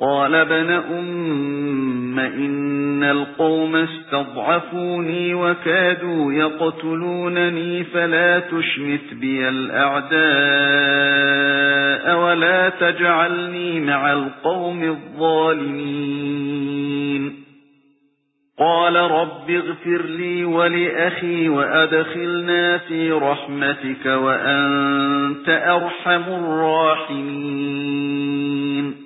قَالَ ابْنَ أُمَّ إِنَّ الْقَوْمَ اسْتَضْعَفُونِي وَكَادُوا يَقْتُلُونَنِي فَلَا تُشْمِتْ بِيَ الْأَعْدَاءَ وَلَا تَجْعَلْنِي مَعَ الْقَوْمِ الظَّالِمِينَ. قَالَ رَبِّ اغْفِرْ لِي وَلِأَخِي وَأَدْخِلْنَا فِي رَحْمَتِكَ وَأَنْتَ أَرْحَمُ الرَّاحِمِينَ.